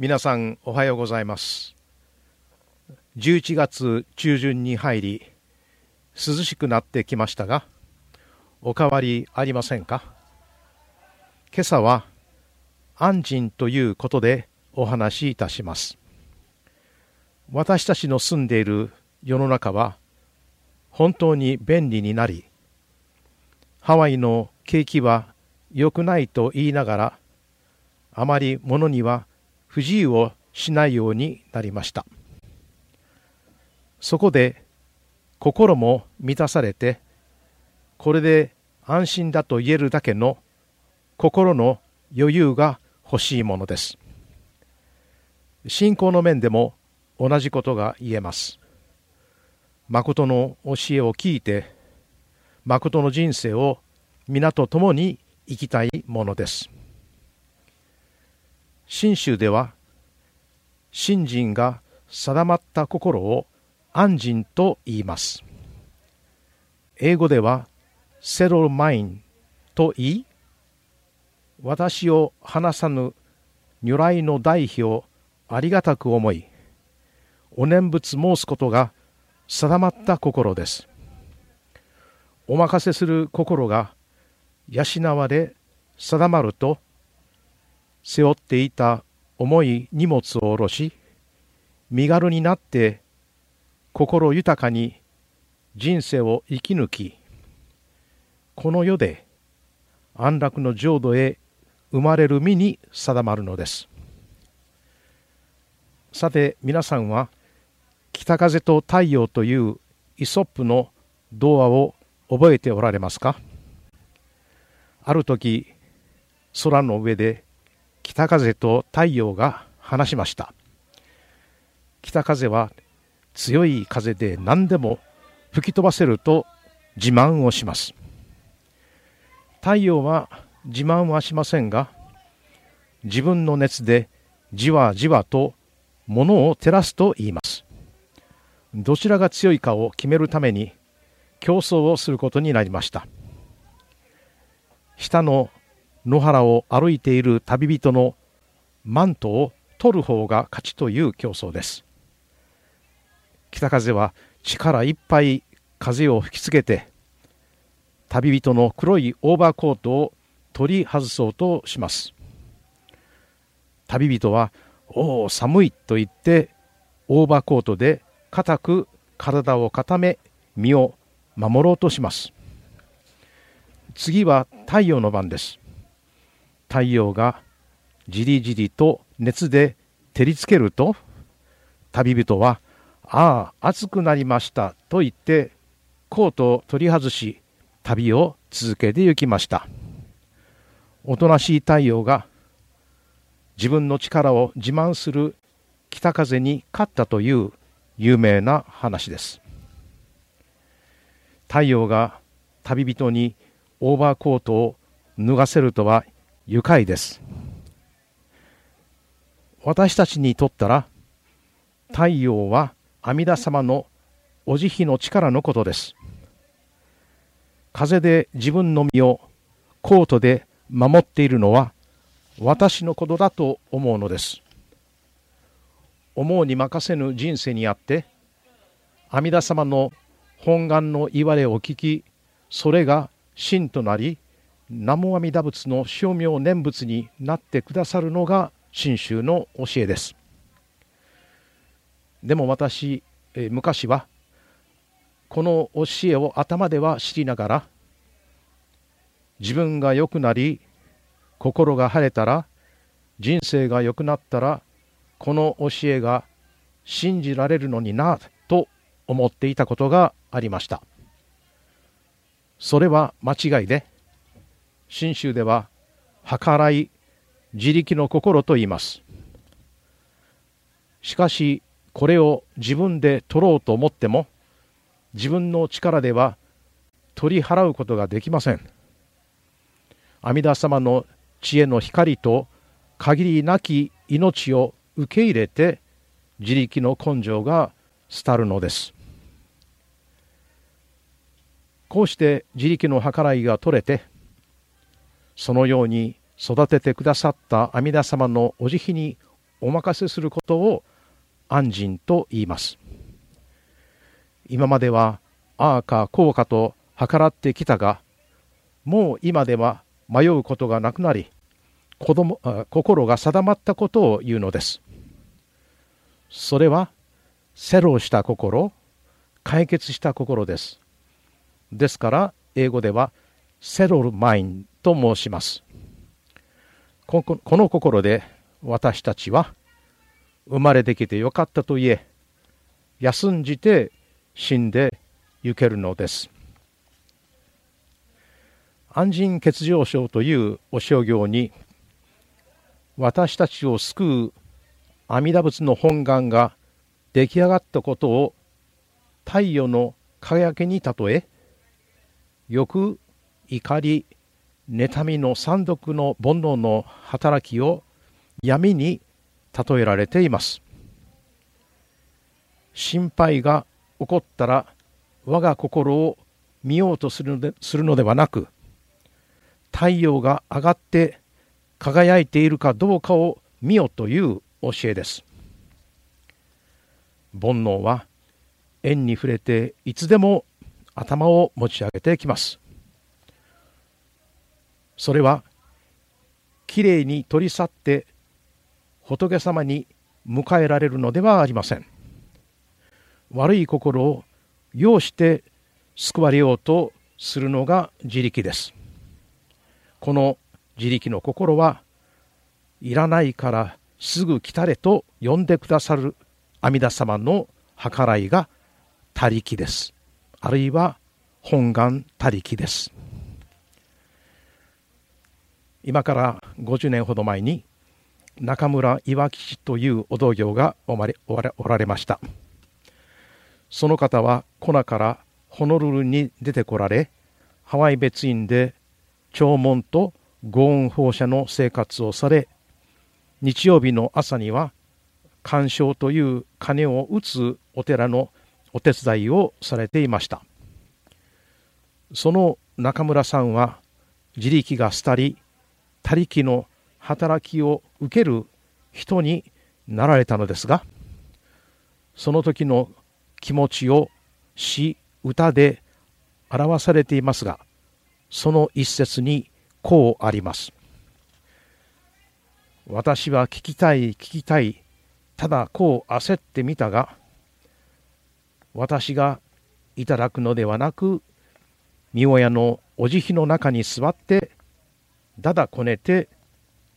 皆さんおはようございます。11月中旬に入り涼しくなってきましたがお変わりありませんか？今朝は安心ということでお話しいたします。私たちの住んでいる世の中は本当に便利になりハワイの景気は良くないと言いながらあまり物には不自由をしないようになりました。そこで心も満たされてこれで安心だと言えるだけの心の余裕が欲しいものです。信仰の面でも同じことが言えます。誠の教えを聞いて誠の人生を皆と共に生きたいものです。信州では信心が定まった心を安心と言います。英語ではセロマインと言い私を話さぬ如来の代表をありがたく思いお念仏申すことが定まった心です。お任せする心が養われ定まると背負っていた重い荷物を下ろし身軽になって心豊かに人生を生き抜きこの世で安楽の浄土へ生まれる身に定まるのです。さて皆さんは北風と太陽というイソップの童話を覚えておられますか？ある時空の上で北風と太陽が話しました。北風は強い風で何でも吹き飛ばせると自慢をします。太陽は自慢はしませんが自分の熱でじわじわと物を照らすと言います。どちらが強いかを決めるために競争をすることになりました。下の野原を歩いている旅人のマントを取る方が勝ちという競争です。北風は力いっぱい風を吹きつけて旅人の黒いオーバーコートを取り外そうとします。旅人は「おお寒い」と言ってオーバーコートで固く体を固め身を守ろうとします。次は太陽の番です。太陽がじりじりと熱で照りつけると旅人は「ああ暑くなりました」と言ってコートを取り外し旅を続けて行きました。おとなしい太陽が自分の力を自慢する北風に勝ったという有名な話です。太陽が旅人にオーバーコートを脱がせるとは愉快です。私たちにとったら太陽は阿弥陀様のお慈悲の力のことです。風で自分の身をコートで守っているのは私のことだと思うのです。思うに任せぬ人生にあって阿弥陀様の本願の言われを聞きそれが真となり南無阿弥陀仏の称名念仏になってくださるのが真宗の教えです。でも私、え昔はこの教えを頭では知りながら自分が良くなり心が晴れたら人生が良くなったらこの教えが信じられるのになと思っていたことがありました。それは間違いで信州では計らい自力の心と言います。しかしこれを自分で取ろうと思っても自分の力では取り払うことができません。阿弥陀様の知恵の光と限りなき命を受け入れて自力の根性が廃るのです。こうして自力の計らいが取れてそのように育ててくださった阿弥陀様のお慈悲にお任せすることを安心と言います。今まではああかこうかと計らってきたが、もう今では迷うことがなくなり、子供心が定まったことを言うのです。それは、セロした心、解決した心です。ですから、英語では、セロルマインと申します。この心で私たちは、生まれてきてよかったと言え、休んじて死んで行けるのです。安心欠場症というお商業に私たちを救う阿弥陀仏の本願が出来上がったことを太陽の輝きに例え欲怒り妬みの三毒の煩悩の働きを闇に例えられています。心配が起こったら我が心を見ようとするのでするのではなく太陽が上がって輝いているかどうかを見よという教えです。煩悩は縁に触れていつでも頭を持ち上げてきます。それはきれいに取り去って仏様に迎えられるのではありません。悪い心を要して救われようとするのが自力です。この自力の心はいらないからすぐ来たれと呼んでくださる阿弥陀様の計らいが他力です。あるいは本願他力です。今から50年ほど前に中村岩吉というお道行がおられました。その方はコナからホノルルに出てこられハワイ別院で弔問と豪運放射の生活をされ日曜日の朝には鑑賞という鐘を打つお寺のお手伝いをされていました。その中村さんは自力が廃り他力の働きを受ける人になられたのですがその時の気持ちを詩歌で表されていますがその一節にこうあります。私は聞きたい聞きたいただこう焦ってみたが私がいただくのではなく御親のお慈悲の中に座ってだだこねて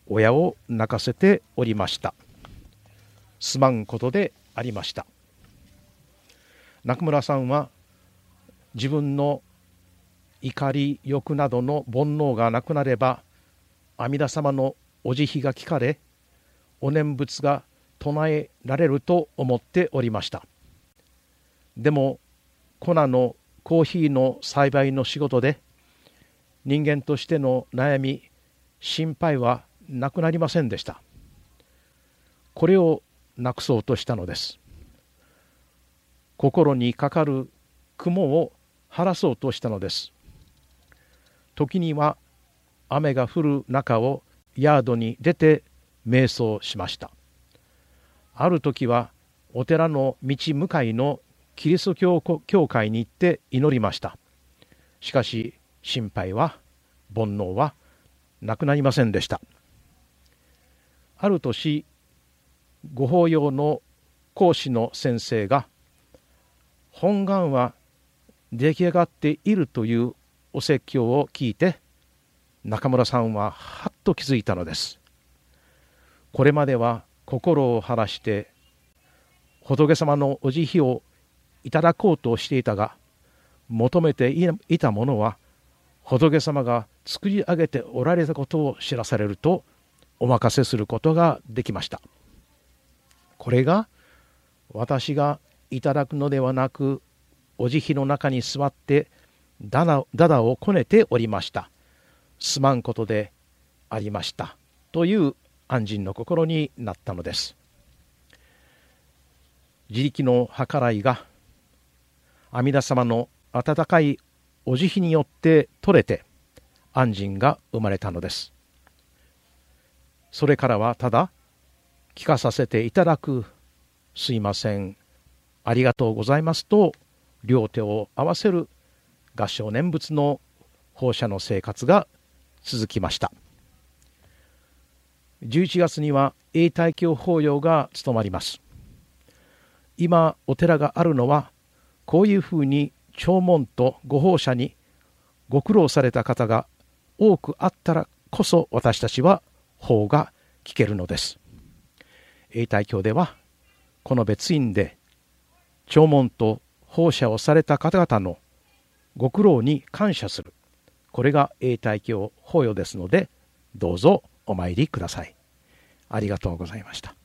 親を泣かせておりました。すまんことでありました。中村さんは自分の怒り欲などの煩悩がなくなれば阿弥陀様のお慈悲が聞かれお念仏が唱えられると思っておりました。でも粉のコーヒーの栽培の仕事で人間としての悩み心配はなくなりませんでした。これをなくそうとしたのです。心にかかる雲を晴らそうとしたのです。時には雨が降る中をヤードに出て瞑想しました。ある時はお寺の道向かいのキリスト教教会に行って祈りました。しかし心配は煩悩はなくなりませんでした。ある年ご法要の講師の先生が本願は出来上がっているというお説教を聞いて中村さんははっと気づいたのです。これまでは心を晴らして仏様のお慈悲をいただこうとしていたが求めていたものは仏様が作り上げておられたことを知らされるとお任せすることができました。これが私がいただくのではなくお慈悲の中に座ってだだだだをこねておりました。すまんことでありましたという安心の心になったのです。自力の計らいが阿弥陀様の温かいお慈悲によって取れて安心が生まれたのです。それからはただ聞かさせていただく。すいません。ありがとうございます。と両手を合わせる合唱念仏の放射の生活が続きました。11月には永代教法要が務まります。今お寺があるのはこういうふうに弔問とご奉射にご苦労された方が多くあったらこそ私たちは法が聞けるのです。永代教ではこの別院で弔問と奉射をされた方々のご苦労に感謝する。これが永代教法要ですのでどうぞお参りください。ありがとうございました。